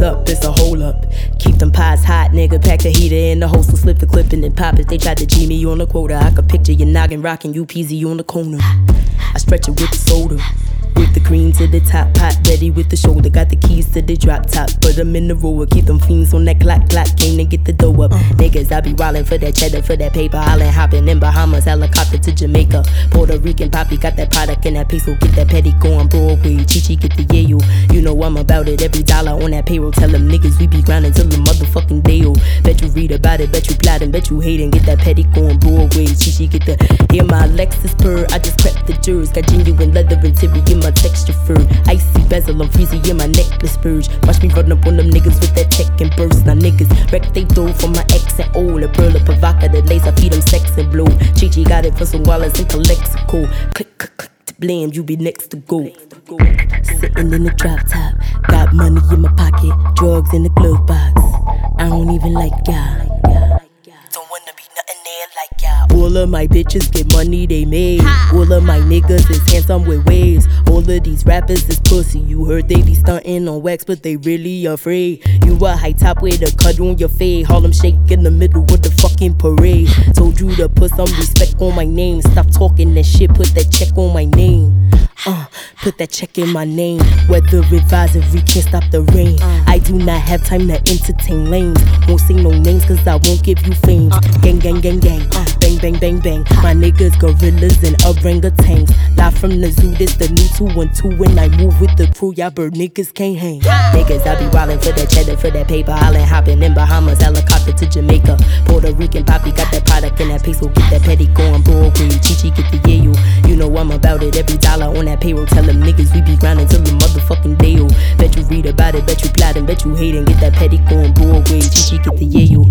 up. It's a hole up. Keep them pies hot, nigga. Pack the heater in the holster, slip the clip and then pop it. They tried to G me on the quota. I could picture your noggin rocking you peasy on the corner. I stretch it with the soda. With the cream to the top, pot ready with the shoulder. Got the keys to the drop top, but I'm in the rower. Keep them fiends on that clock, clock. Came to get the dough up. Uh. Niggas, I be wildin' for that cheddar, for that paper. Island hopping in Bahamas, helicopter to Jamaica. Puerto Rican poppy got that product and that peso. Get that petty going Broadway. Chichi get the yayo. You know I'm about it. Every dollar on that payroll. Tell them niggas we be grinding till the motherfucking day. old. bet you read about it, bet you plotting, bet you hating. Get that petty going Broadway. Chichi get the hear my Lexus purr. I just crept the jurors. Got genuine leather interior in my texture fur. Icy bezel, I'm freezing in my necklace purge. Watch me run up on them niggas with that check and burst. Now niggas wreck they dough for my ex and old. A pearl, a pavaca, the lace, I feed them sex and blow. Chi got it for some wallets and Calexico. Click, click, click to blame, you be next to go. Sitting in the drop top, got money in my pocket, drugs in the glove box. I don't even like y'all. All of my bitches get money they made. All of my niggas is handsome with waves. All of these rappers is pussy. You heard they be stunting on wax, but they really afraid. You a high top with a cut on your fade. Harlem shake in the middle of the fucking parade. Told you to put some respect on my name. Stop talking that shit, put that check on my name. Uh, put that check in my name. Weather advisory can't stop the rain. I do not have time to entertain lanes. Won't say no names cause I won't give you fame. Gang, gang, gang, gang. Bang, bang, bang, bang. My niggas, gorillas, and orangutans. Live from the zoo, this the new 212. When I move with the crew, y'all bird niggas can't hang. Niggas, I be wildin' for that cheddar, for that paper. Island hopping in Bahamas, helicopter to Jamaica. Puerto Rican poppy got that product and that peso. Get that petty going Broadway. Chichi you hate and get that petticoat and blow away. Gigi, get the yeah, you.